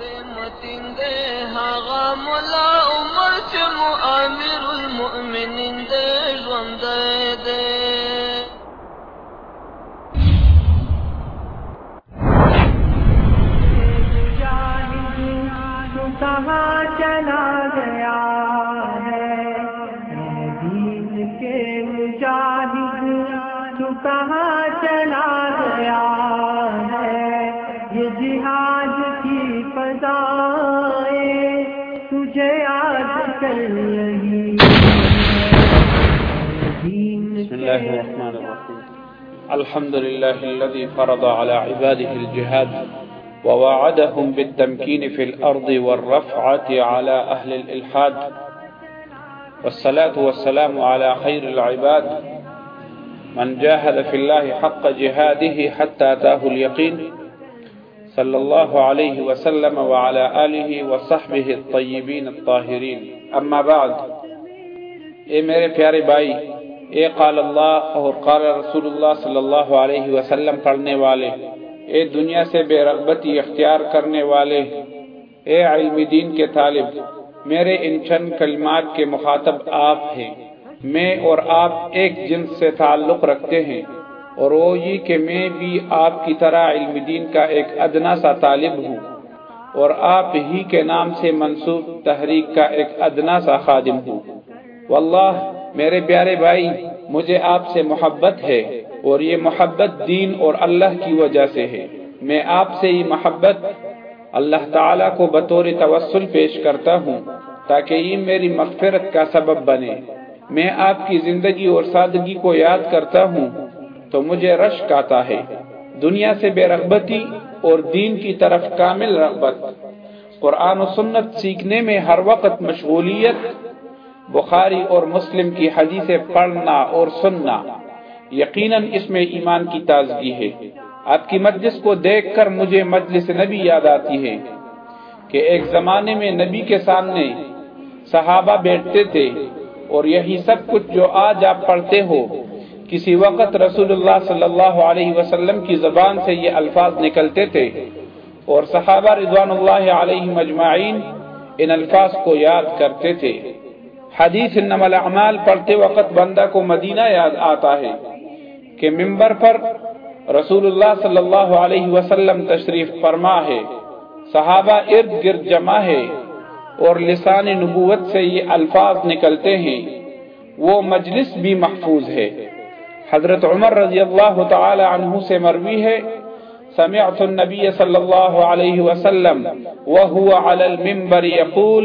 دې متین دې هغه مولا عمر چې مؤمر بسم الله الرحمن الرحيم. الحمد لله الذي فرض على عباده الجهاد ووعدهم بالتمكين في الأرض والرفعة على أهل الإلحاد. والصلاة والسلام على خير العباد. من جاهد في الله حق جهاده حتى أتاه اليقين. صلى الله عليه وسلم وعلى آله وصحبه الطيبين الطاهرين. أما بعد، اے میرے پیارے بھائی، اے قال اللہ اور قال رسول اللہ صلی اللہ علیہ وسلم پڑھنے والے، اے دنیا سے بے رغبتی اختیار کرنے والے، اے علم دین کے طالب، میرے ان چند کلمات کے مخاطب آپ ہیں۔ میں اور آپ ایک جنس سے تعلق رکھتے ہیں، اور وہ یہ کہ میں بھی آپ کی طرح علم دین کا ایک ادنا سا طالب ہوں۔ اور آپ ہی کے نام سے منصوب تحریک کا ایک ادنا سا خادم ہوں۔ واللہ، میرے پیارے بھائی، مجھے آپ سے محبت ہے اور یہ محبت دین اور اللہ کی وجہ سے ہے۔ میں آپ سے یہ محبت اللہ تعالیٰ کو بطور توسل پیش کرتا ہوں تاکہ یہ میری مغفرت کا سبب بنے۔ میں آپ کی زندگی اور سادگی کو یاد کرتا ہوں تو مجھے رشک آتا ہے۔ دنیا سے بے رغبتی اور دین کی طرف کامل رغبت۔ قرآن و سنت سیکھنے میں ہر وقت مشغولیت، بخاری اور مسلم کی حدیثیں پڑھنا اور سننا، یقیناً اس میں ایمان کی تازگی ہے۔ آپ کی مجلس کو دیکھ کر مجھے مجلس نبی یاد آتی ہے کہ ایک زمانے میں نبی کے سامنے صحابہ بیٹھتے تھے اور یہی سب کچھ جو آج آپ پڑھتے ہو کسی وقت رسول اللہ صلی اللہ علیہ وسلم کی زبان سے یہ الفاظ نکلتے تھے اور صحابہ رضوان اللہ علیہ مجمعین ان الفاظ کو یاد کرتے تھے۔ حدیث انما الاعمال پڑھتے وقت بندہ کو مدینہ یاد آتا ہے کہ ممبر پر رسول اللہ صلی اللہ علیہ وسلم تشریف فرما ہے، صحابہ ارد گرد جمع ہے اور لسان نبوت سے یہ الفاظ نکلتے ہیں۔ وہ مجلس بھی محفوظ ہے۔ حضرت عمر رضی اللہ تعالی عنہ سے مروی ہے. سمعت النبی صلی اللہ علیہ وسلم وهو على المنبر يقول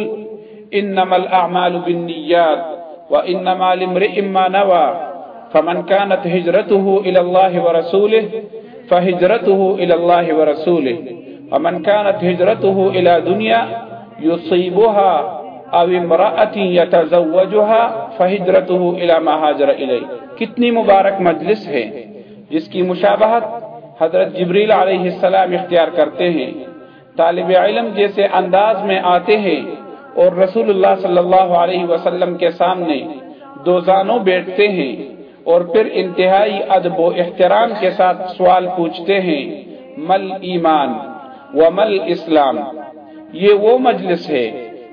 انما الاعمال بالنيات وانما لامرئ ما نوى فمن كانت هجرته الى الله ورسوله فهجرته الى الله ورسوله ومن كانت هجرته الى دنيا يصيبها او امرأة يتزوجها فهجرته الى ما هاجر اليه کتنی مبارک مجلس ہے جس کی مشابہت حضرت جبریل علیہ السلام اختیار کرتے ہیں۔ طالب علم جیسے انداز میں آتے ہیں اور رسول اللہ صلی اللہ علیہ وسلم کے سامنے دو زانوں بیٹھتے ہیں اور پھر انتہائی ادب و احترام کے ساتھ سوال پوچھتے ہیں، مل ایمان و مل اسلام؟ یہ وہ مجلس ہے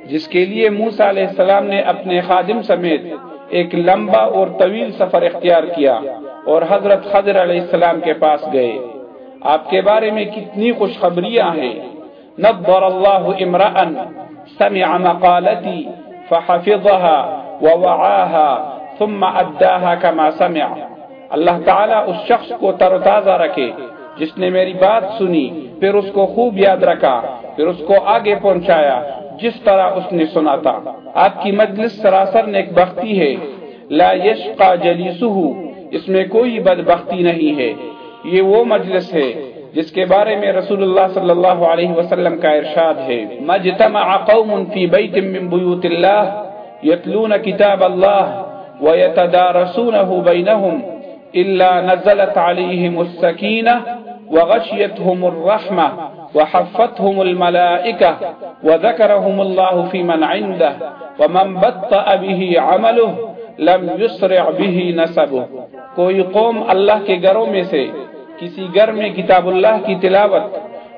جس کے لیے موسا علیہ السلام نے اپنے خادم سمیت ایک لمبا اور طویل سفر اختیار کیا اور حضرت خضر علیہ السلام کے پاس گئے۔ آپ کے بارے میں کتنی خوشخبریاں ہیں۔ نبر اللہ امرأن سمع مقالتي فحفظها ووعاها ثم اداها كما سمع۔ اللہ تعالیٰ اس شخص کو تر تازہ رکھے جس نے میری بات سنی، پھر اس کو خوب یاد رکھا، پھر اس کو آگے پہنچایا جس طرح اس نے سنا تھا۔ آپ کی مجلس سراسر نیک بختی ہے۔ لا یشقا جلیسہ اس میں کوئی بدبختی نہیں ہے۔ یہ وہ مجلس ہے جس کے بارے میں رسول اللہ صلی اللہ علیہ وسلم کا ارشاد ہے۔ مجتمع قوم فی بیت من بیوت اللہ یتلون کتاب اللہ ویتدارسونه بینہم الا نزلت علیہم السکینہ وغشیتهم الرحمہ۔ وحفتهم الملائکہ وذکرهم اللہ فی من عنده ومن بطأ به عمله لم يسرع به نسبه۔ کوئی قوم اللہ کے گھروں میں سے کسی گھر میں کتاب اللہ کی تلاوت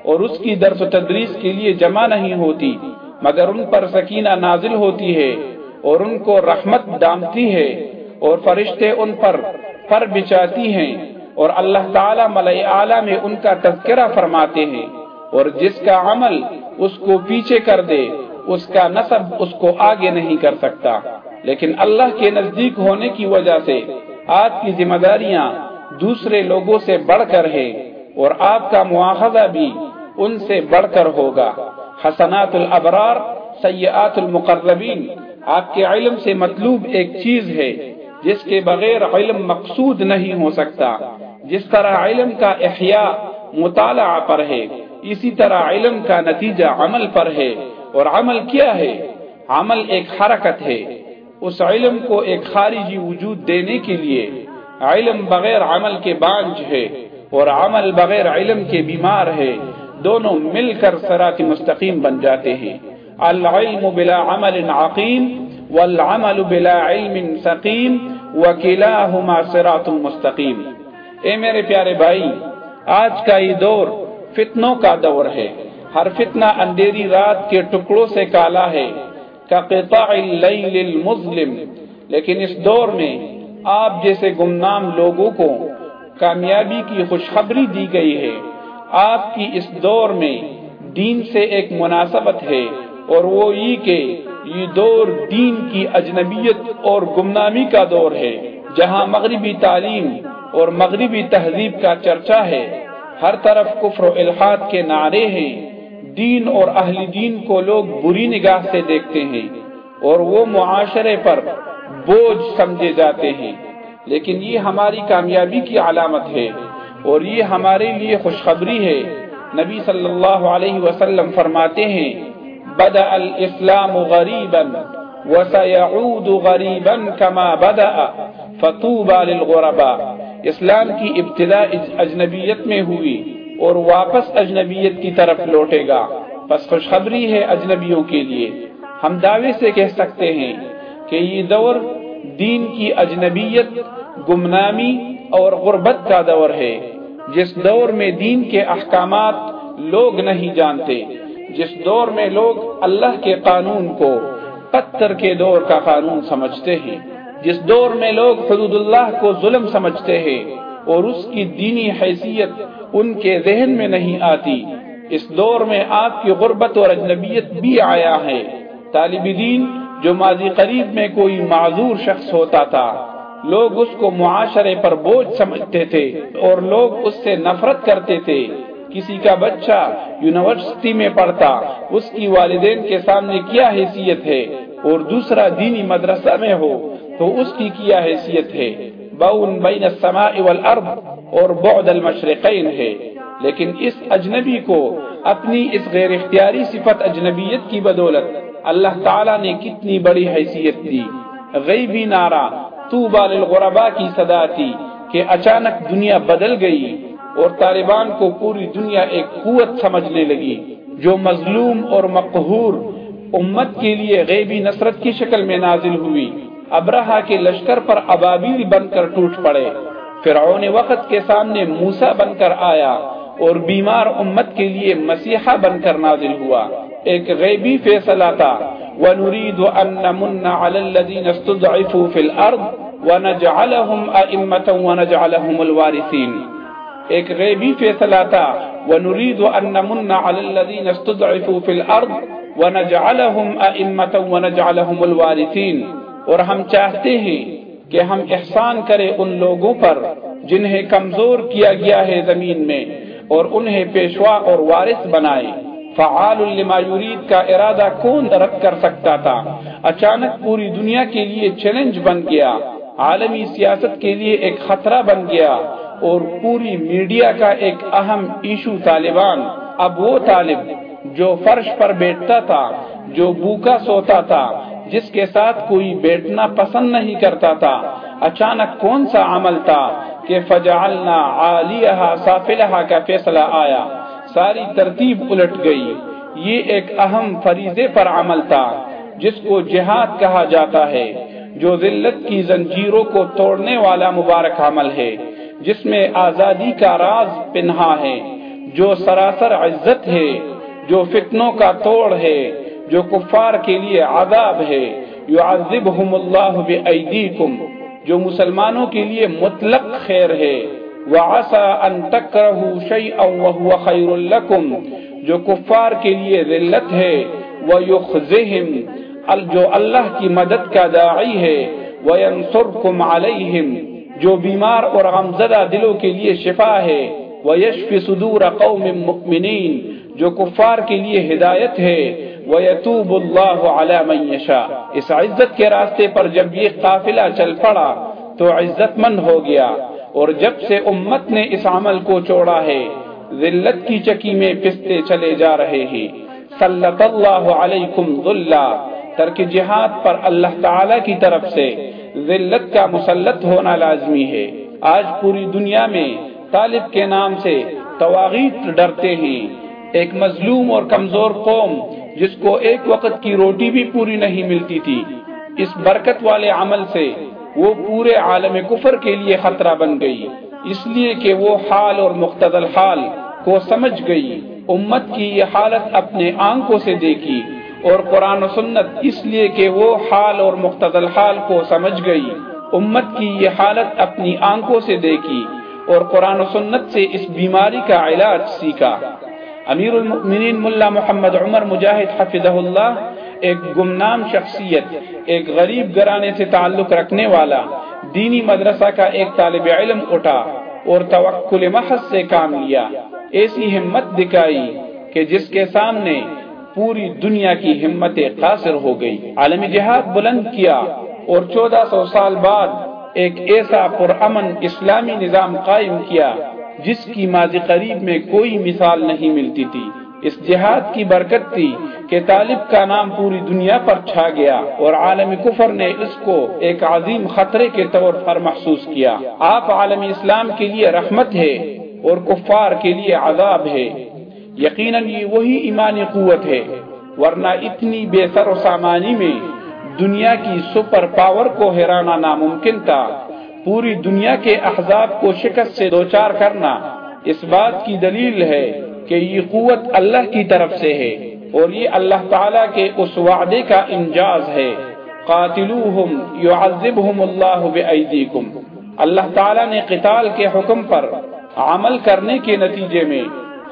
اور اس کی درس و تدریس کے لیے جمع نہیں ہوتی، مگر ان پر سکینہ نازل ہوتی ہے اور ان کو رحمت ڈامتی ہے اور فرشتے ان پر پر بچاتی ہیں اور اللہ تعالی ملئی اعلیٰ میں ان کا تذکرہ فرماتے ہیں۔ اور جس کا عمل اس کو پیچھے کر دے، اس کا نصب اس کو آگے نہیں کر سکتا۔ لیکن اللہ کے نزدیک ہونے کی وجہ سے آپ کی ذمہ داریاں دوسرے لوگوں سے بڑھ کر ہے اور آپ کا مواخذہ بھی ان سے بڑھ کر ہوگا۔ حسنات الابرار، سیئات المقربین، آپ کے علم سے مطلوب ایک چیز ہے، جس کے بغیر علم مقصود نہیں ہو سکتا۔ جس طرح علم کا احیاء مطالعہ پر ہے اسی طرح علم کا نتیجہ عمل پر ہے اور عمل کیا ہے؟ عمل ایک حرکت ہے۔ اس علم کو ایک خارجی وجود دینے کے لیے علم بغیر عمل کے بانج ہے اور عمل بغیر علم کے بیمار ہے۔ دونوں مل کر سرات مستقیم بن جاتے ہیں۔ العلم بلا عمل عقیم والعمل بلا علم سقیم وکلاہما صراط مستقیم۔ اے میرے پیارے بھائی، آج کا یہ دور فتنوں کا دور ہے۔ ہر فتنہ اندھیری رات کے ٹکڑوں سے کالا ہے۔ قطع اللیل المظلم۔ لیکن اس دور میں آپ جیسے گمنام لوگوں کو کامیابی کی خوشخبری دی گئی ہے۔ آپ کی اس دور میں دین سے ایک مناسبت ہے اور وہ یہ کہ یہ دور دین کی اجنبیت اور گمنامی کا دور ہے۔ جہاں مغربی تعلیم اور مغربی تہذیب کا چرچا ہے ہر طرف کفر و الحاد کے نعرے ہیں۔ دین اور اہل دین کو لوگ بری نگاہ سے دیکھتے ہیں اور وہ معاشرے پر بوجھ سمجھے جاتے ہیں۔ لیکن یہ ہماری کامیابی کی علامت ہے اور یہ ہمارے لیے خوشخبری ہے۔ نبی صلی اللہ علیہ وسلم فرماتے ہیں بدا الاسلام غریبا وسيعود غریبا كما بدا فطوبى للغرباء. اسلام کی ابتدا اجنبیت میں ہوئی اور واپس اجنبیت کی طرف لوٹے گا۔ پس خوشخبری ہے اجنبیوں کے لیے۔ ہم دعوے سے کہہ سکتے ہیں کہ یہ دور دین کی اجنبیت، گمنامی اور غربت کا دور ہے، جس دور میں دین کے احکامات لوگ نہیں جانتے، جس دور میں لوگ اللہ کے قانون کو پتھر کے دور کا قانون سمجھتے ہیں۔ جس دور میں لوگ حدود اللہ کو ظلم سمجھتے ہیں اور اس کی دینی حیثیت ان کے ذہن میں نہیں آتی۔ اس دور میں آپ کی غربت اور اجنبیت بھی آیا ہے۔ طالب دین جو ماضی قریب میں کوئی معذور شخص ہوتا تھا، لوگ اس کو معاشرے پر بوجھ سمجھتے تھے اور لوگ اس سے نفرت کرتے تھے۔ کسی کا بچہ یونیورسٹی میں پڑھتا، اس کی والدین کے سامنے کیا حیثیت ہے؟ اور دوسرا دینی مدرسہ میں ہو تو اس کی کیا حیثیت ہے؟ بون بین السماء والارض اور بعد المشرقین ہے۔ لیکن اس اجنبی کو اپنی اس غیر اختیاری صفت اجنبیت کی بدولت اللہ تعالی نے کتنی بڑی حیثیت دی۔ غیبی نعرہ تو للغرباء کی صدا تھی کہ اچانک دنیا بدل گئی اور طالبان کو پوری دنیا ایک قوت سمجھنے لگی، جو مظلوم اور مقہور امت کے لیے غیبی نصرت کی شکل میں نازل ہوئی۔ ابراہ کے لشکر پر ابابیل بن کر ٹوٹ پڑے۔ فرعون وقت کے سامنے موسا بن کر آیا اور بیمار امت کے لیے مسیحا بن کر نازل ہوا۔ ایک غیبی فیصلہ تھا۔ وَنُرِيدُ أَن نَّمُنَّ عَلَى الَّذِينَ اسْتُضْعِفُوا فِي الْأَرْضِ وَنَجْعَلَهُمْ أَئِمَّةً وَنَجْعَلَهُمُ الْوَارِثِينَ۔ ایک غیبی فیصلہ تھا۔ وَنُرِيدُ أَن نَّمُنَّ عَلَى الَّذِينَ اسْتُضْعِفُوا فِي الْأَرْضِ وَنَجْعَلَهُمْ أَئِمَّةً وَنَجْعَلَهُمُ الْوَارِثِينَ۔ اور ہم چاہتے ہیں کہ ہم احسان کریں ان لوگوں پر جنہیں کمزور کیا گیا ہے زمین میں اور انہیں پیشوا اور وارث بنائے فعال لما یرید کا ارادہ کون رد کر سکتا تھا؟ اچانک پوری دنیا کے لیے چیلنج بن گیا، عالمی سیاست کے لیے ایک خطرہ بن گیا اور پوری میڈیا کا ایک اہم ایشو طالبان، اب وہ طالب جو فرش پر بیٹھتا تھا، جو بوکا سوتا تھا جس کے ساتھ کوئی بیٹھنا پسند نہیں کرتا تھا۔ اچانک کون سا عمل تھا کہ فجعلنا عالیہا سافلہا کا فیصلہ آیا۔ ساری ترتیب الٹ گئی۔ یہ ایک اہم فریضے پر عمل تھا، جس کو جہاد کہا جاتا ہے، جو ذلت کی زنجیروں کو توڑنے والا مبارک عمل ہے، جس میں آزادی کا راز پنہا ہے، جو سراسر عزت ہے، جو فتنوں کا توڑ ہے جو کفار کے لیے عذاب ہے، یعذبہم اللہ بأیدیکم جو مسلمانوں کے لیے مطلق خیر ہے۔ وعسى ان تکرہوا شیئا وهو خیر لکم، جو کفار کے لیے ذلت ہے۔ ویخزہم، جو اللہ کی مدد کا داعی ہے۔ وینصرکم علیہم، جو بیمار اور غمزدہ دلوں کے لیے شفا ہے۔ ویشفی صدور قوم مؤمنین، جو کفار کے لیے ہدایت ہے۔ ویتوب اللہ علی من یشا اس عزت کے راستے پر جب یہ قافلہ چل پڑا، تو عزت مند ہو گیا۔ اور جب سے امت نے اس عمل کو چھوڑا ہے، ذلت کی چکی میں پستے چلے جا رہے ہیں۔ صلت اللہ علیکم ذلہ ترک جہاد پر اللہ تعالی کی طرف سے ذلت کا مسلط ہونا لازمی ہے۔ آج پوری دنیا میں طالب کے نام سے تواغیت ڈرتے ہیں۔ ایک مظلوم اور کمزور قوم جس کو ایک وقت کی روٹی بھی پوری نہیں ملتی تھی، اس برکت والے عمل سے وہ پورے عالم کفر کے لیے خطرہ بن گئی۔ اس لیے کہ وہ حال اور مقتدل حال کو سمجھ گئی۔ امت کی یہ حالت اپنے آنکھوں سے دیکھی اور قرآن و سنت اس لیے کہ وہ حال اور مقتدل حال کو سمجھ گئی۔ امت کی یہ حالت اپنی آنکھوں سے دیکھی اور قرآن و سنت سے اس بیماری کا علاج سیکھا۔ امیر المؤمنین ملا محمد عمر مجاہد حفظہ اللہ ایک گمنام شخصیت ایک غریب گرانے سے تعلق رکھنے والا دینی مدرسہ کا ایک طالب علم اٹھا اور توکل محض سے کام لیا ایسی ہمت دکھائی کہ جس کے سامنے پوری دنیا کی ہمت قاصر ہو گئی عالم جہاد بلند کیا اور چودہ سو سال بعد ایک ایسا پرامن اسلامی نظام قائم کیا جس کی ماضی قریب میں کوئی مثال نہیں ملتی تھی۔ اس جہاد کی برکت تھی کہ طالب کا نام پوری دنیا پر چھا گیا اور عالم کفر نے اس کو ایک عظیم خطرے کے طور پر محسوس کیا۔ آپ عالم اسلام کے لیے رحمت ہے اور کفار کے لیے عذاب ہے۔ یقیناً یہ وہی ایمانی قوت ہے، ورنہ اتنی بے سر و سامانی میں دنیا کی سپر پاور کو ہرانا ناممکن تھا۔ پوری دنیا کے احزاب کو شکست سے دوچار کرنا اس بات کی دلیل ہے کہ یہ قوت اللہ کی طرف سے ہے اور یہ اللہ تعالیٰ کے اس وعدے کا انجاز ہے۔ قاتلوہم، یعذبہم اللہ بأیدیکم اللہ تعالیٰ نے قتال کے حکم پر عمل کرنے کے نتیجے میں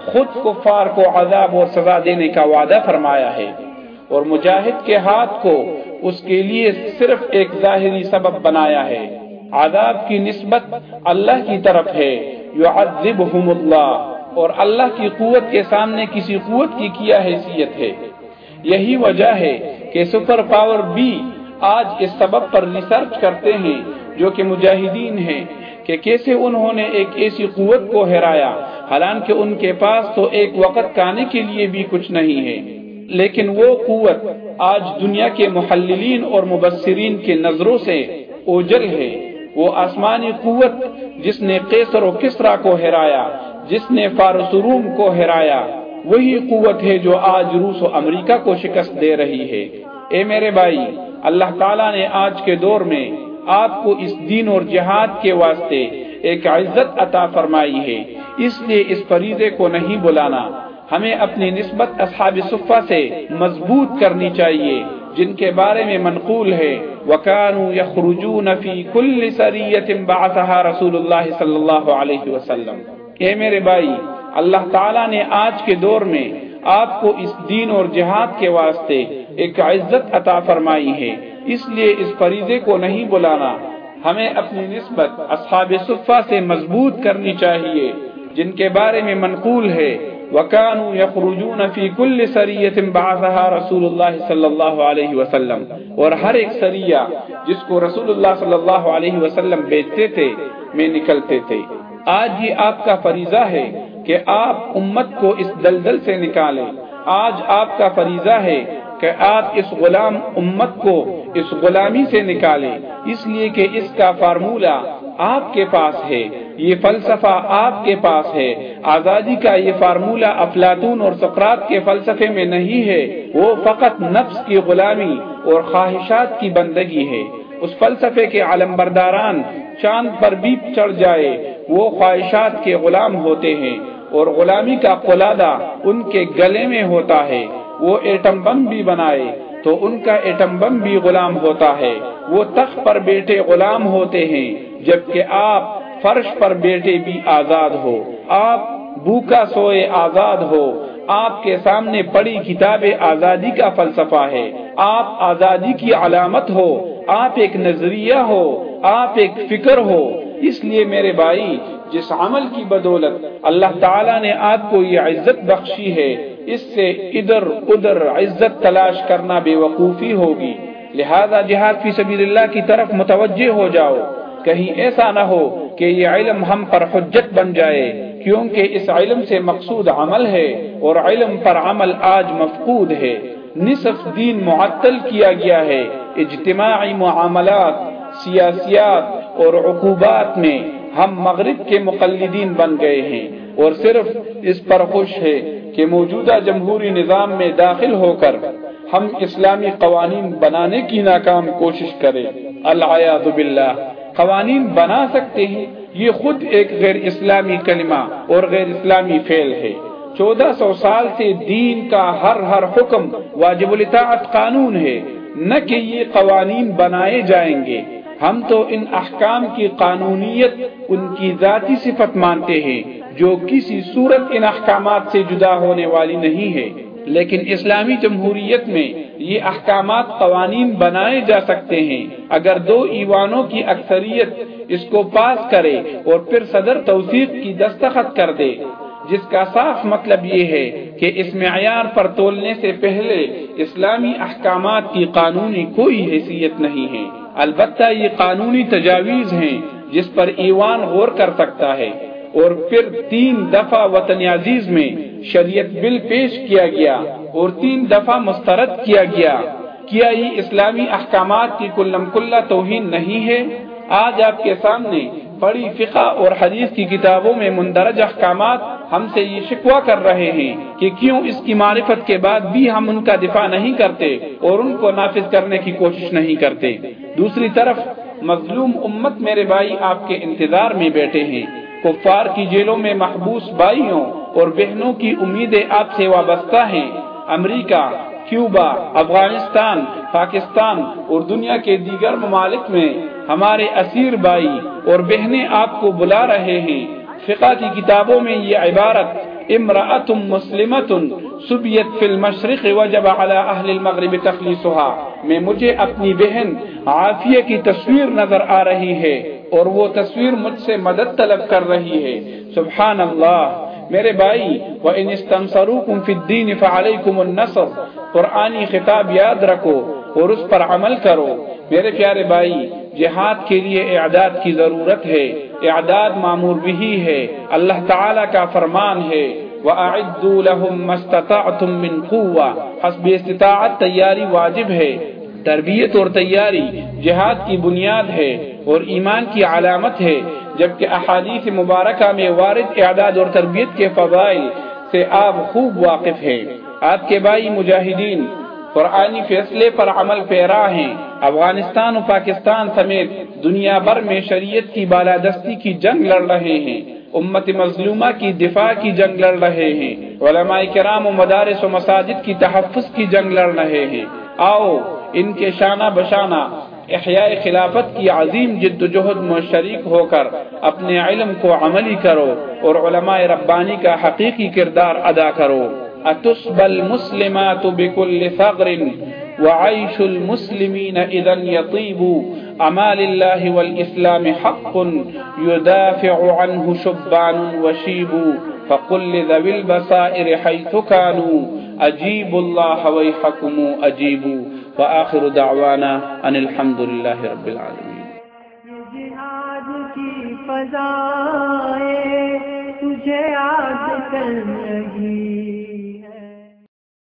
خود کفار کو عذاب اور سزا دینے کا وعدہ فرمایا ہے اور مجاہد کے ہاتھ کو اس کے لیے صرف ایک ظاہری سبب بنایا ہے۔ عذاب کی نسبت اللہ کی طرف ہے۔ یعذبہم اللہ اور اللہ کی قوت کے سامنے کسی قوت کی کیا حیثیت ہے۔ یہی وجہ ہے کہ سپر پاور بھی آج اس سبب پر ریسرچ کرتے ہیں، جو کہ مجاہدین ہیں، کہ کیسے انہوں نے ایک ایسی قوت کو ہرایا۔ حالانکہ ان کے پاس تو ایک وقت کانے کے لیے بھی کچھ نہیں ہے۔ لیکن وہ قوت آج دنیا کے محللین اور مبصرین کے نظروں سے اوجل ہے۔ وہ آسمانی قوت جس نے قیصر و کسرا کو ہرایا، جس نے فارس روم کو ہرایا، وہی قوت ہے جو آج روس و امریکہ کو شکست دے رہی ہے۔ اے میرے بھائی، اللہ تعالیٰ نے آج کے دور میں آپ کو اس دین اور جہاد کے واسطے ایک عزت عطا فرمائی ہے۔ اس لیے اس فریضے کو نہیں بلانا، ہمیں اپنی نسبت اصحاب صفہ سے مضبوط کرنی چاہیے۔ جن کے بارے میں منقول ہے۔ وَكَانُوا يَخْرُجُونَ فِي كُلِّ سَرِيَّةٍ بَعَثَهَا رسول اللہ صلی اللہ علیہ وسلم۔ اے میرے بھائی، اللہ تعالیٰ نے آج کے دور میں آپ کو اس دین اور جہاد کے واسطے ایک عزت عطا فرمائی ہے۔ اس لیے اس فریضے کو نہیں بلانا، ہمیں اپنی نسبت اصحاب صفہ سے مضبوط کرنی چاہیے، جن کے بارے میں منقول ہے۔ وَكَانُوا يَخْرُجُونَ فِي كُلِّ سَرِيَّةٍ بَعَثَهَا رسول اللہ صلی اللہ علیہ وسلم. اور ہر ایک سریہ جس کو رسول اللہ صلی اللہ علیہ وسلم بیچتے تھے، میں نکلتے تھے۔ آج یہ آپ کا فریضہ ہے کہ آپ امت کو اس دلدل سے نکالیں۔ آج آپ کا فریضہ ہے کہ آپ اس غلام امت کو اس غلامی سے نکالیں۔ اس لیے کہ اس کا فارمولہ آپ کے پاس ہے۔ یہ فلسفہ آپ کے پاس ہے۔ آزادی کا یہ فارمولہ افلاطون اور سقرات کے فلسفے میں نہیں ہے۔ وہ فقط نفس کی غلامی اور خواہشات کی بندگی ہے۔ اس فلسفے کے عالم برداران چاند پر بھی چڑھ جائے۔ وہ خواہشات کے غلام ہوتے ہیں اور غلامی کا قلادہ ان کے گلے میں ہوتا ہے۔ وہ ایٹم بم بھی بنائے تو ان کا ایٹم بم بھی غلام ہوتا ہے۔ وہ تخت پر بیٹے غلام ہوتے ہیں۔ جبکہ آپ فرش پر بیٹے بھی آزاد ہو، آپ بھوکا سوئے آزاد ہو، آپ کے سامنے پڑی کتاب آزادی کا فلسفہ ہے، آپ آزادی کی علامت ہو، آپ ایک نظریہ ہو، آپ ایک فکر ہو۔ اس لیے میرے بھائی، جس عمل کی بدولت اللہ تعالیٰ نے آپ کو یہ عزت بخشی ہے، اس سے ادھر ادھر عزت تلاش کرنا بے وقوفی ہوگی۔ لہذا جہاد فی سبیل اللہ کی طرف متوجہ ہو جاؤ۔ کہیں ایسا نہ ہو کہ یہ علم ہم پر حجت بن جائے، کیونکہ اس علم سے مقصود عمل ہے اور علم پر عمل آج مفقود ہے۔ نصف دین معطل کیا گیا ہے، اجتماعی معاملات، سیاسیات اور عقوبات میں ہم مغرب کے مقلدین بن گئے ہیں۔ اور صرف اس پر خوش ہے کہ موجودہ جمہوری نظام میں داخل ہو کر ہم اسلامی قوانین بنانے کی ناکام کوشش کریں۔ العیاذ باللہ۔ قوانین بنا سکتے ہیں، یہ خود ایک غیر اسلامی کلمہ اور غیر اسلامی فعل ہے۔ چودہ سو سال سے دین کا ہر ہر حکم واجب الاطاعت قانون ہے۔ نہ کہ یہ قوانین بنائے جائیں گے۔ ہم تو ان احکام کی قانونیت ان کی ذاتی صفت مانتے ہیں، جو کسی صورت ان احکامات سے جدا ہونے والی نہیں ہے۔ لیکن اسلامی جمہوریت میں یہ احکامات قوانین بنائے جا سکتے ہیں۔ اگر دو ایوانوں کی اکثریت اس کو پاس کرے اور پھر صدر توثیق کی دستخط کر دے، جس کا صاف مطلب یہ ہے کہ اس معیار پر تولنے سے پہلے اسلامی احکامات کی قانونی کوئی حیثیت نہیں ہے۔ البتہ یہ قانونی تجاویز ہیں جس پر ایوان غور کر سکتا ہے۔ اور پھر تین دفعہ وطن عزیز میں شریعت بل پیش کیا گیا اور تین دفعہ مسترد کیا گیا۔ کیا یہ اسلامی احکامات کی کلم کلّہ توہین نہیں ہے؟ آج آپ کے سامنے بڑی فقہ اور حدیث کی کتابوں میں مندرج احکامات ہم سے یہ شکوا کر رہے ہیں کہ کیوں اس کی معرفت کے بعد بھی ہم ان کا دفاع نہیں کرتے اور ان کو نافذ کرنے کی کوشش نہیں کرتے۔ دوسری طرف مظلوم امت میرے بھائی آپ کے انتظار میں بیٹھے ہیں۔ کفار کی جیلوں میں محبوس بھائیوں اور بہنوں کی امیدیں آپ سے وابستہ ہیں۔ امریکہ، کیوبا، افغانستان، پاکستان اور دنیا کے دیگر ممالک میں ہمارے اسیر بھائی اور بہنیں آپ کو بلا رہے ہیں۔ فقہ کی کتابوں میں یہ عبارت امراۃ مسلمت سبیت فی المشرق وجب على اہل المغرب تخلیصها میں مجھے اپنی بہن عافیہ کی تصویر نظر آ رہی ہے۔ اور وہ تصویر مجھ سے مدد طلب کر رہی ہے۔ سبحان اللہ میرے بھائی، وَإِنِ اسْتَنصَرُوكُمْ فِي الدِّينِ فَعَلَيْكُمُ النَّصْرُ۔ قرآنی خطاب یاد رکھو اور اس پر عمل کرو۔ میرے پیارے بھائی، جہاد کے لیے اعداد کی ضرورت ہے۔ اعداد معمور بھی ہے۔ اللہ تعالی کا فرمان ہے۔ وَأَعِدُّوا لَهُمْ مَسْتَطَعْتُم مِّن قُوَّةٍ۔ حسب استطاعت تیاری واجب ہے۔ تربیت اور تیاری جہاد کی بنیاد ہے اور ایمان کی علامت ہے، جبکہ احادیث مبارکہ میں وارد اعداد اور تربیت کے فضائل سے آپ خوب واقف ہیں۔ آپ کے بھائی مجاہدین، قرآنی فیصلے پر عمل پیرا ہیں۔ افغانستان و پاکستان سمیت دنیا بھر میں شریعت کی بالادستی کی جنگ لڑ رہے ہیں۔ امت مظلومہ کی دفاع کی جنگ لڑ رہے ہیں۔ علماء کرام و مدارس و مساجد کی تحفظ کی جنگ لڑ رہے ہیں۔ آؤ ان کے شانہ بشانہ احیاء خلافت کی عظیم جد و جہد میں شریک ہو کر اپنے علم کو عملی کرو اور علماء ربانی کا حقیقی کردار ادا کرو۔ اتصب المسلمات بكل ثغر وعيش المسلمين اذا يطيب اعمال الله والاسلام حق يدافع عنه شبان وشيب فقل لذوي البصائر حيث كانوا اجيبوا الله ويحكم اجيبوا وآخر دعوانا ان الحمد لله رب العالمين جہاد کی فضائیں تجھے آج کر